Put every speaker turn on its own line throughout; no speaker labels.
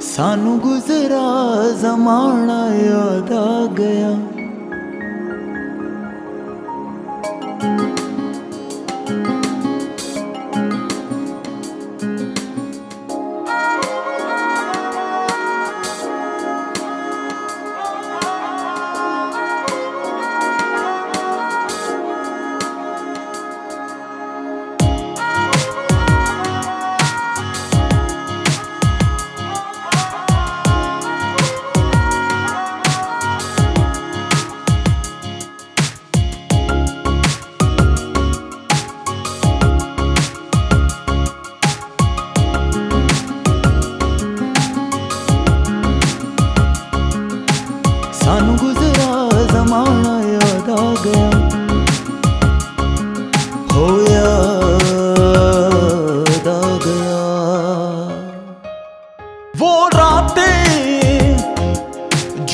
ਸਾਨੂੰ ਗੁਜ਼ਰਾ ਜ਼ਮਾਨਾ ਯਾਦ ਆ ਗਿਆ।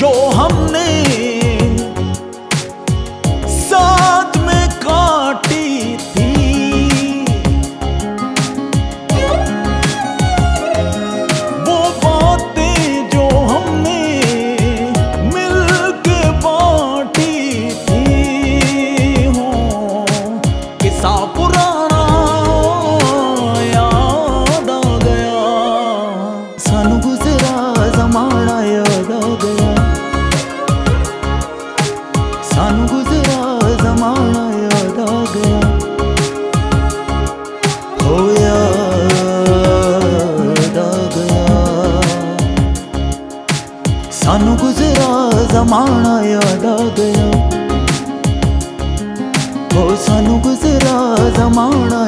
जो ਜ਼ਮਾਨਾ ਯਾਦ ਆ ਗਿਆ ਉਹ ਸਾਨੂੰ ਗੁਜ਼ਰਾ ਜ਼ਮਾਨਾ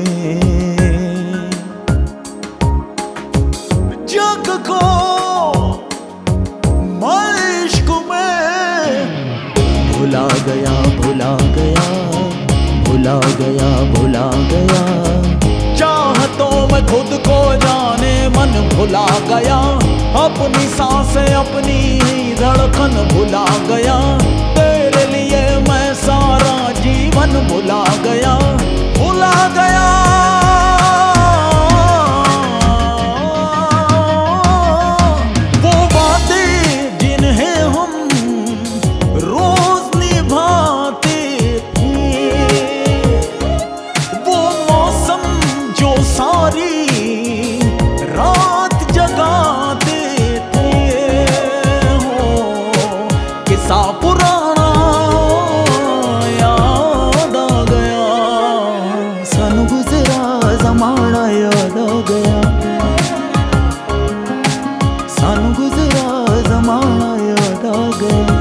जग को मैं। भुला गया भुला गया भुला गया भुला गया। चाहतों में खुद को जाने मन भुला गया। अपनी साँसें अपनी ही धड़कन भुला गया। जो सारी रात जगा देते हो किसा पुराना याद आ गया। सन गुजरा जमाना याद आ गया। सन गुजरा जमाना याद आ गया।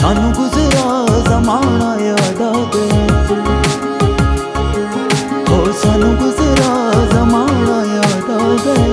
ਸਾਨੂੰ ਗੁਜ਼ਰਿਆ ਜ਼ਮਾਨਾ ਯਾਦ ਆਵੇ ਹੋ ਸਾਨੂੰ ਗੁਜ਼ਰਿਆ ਜ਼ਮਾਨਾ ਯਾਦ ਆਵੇ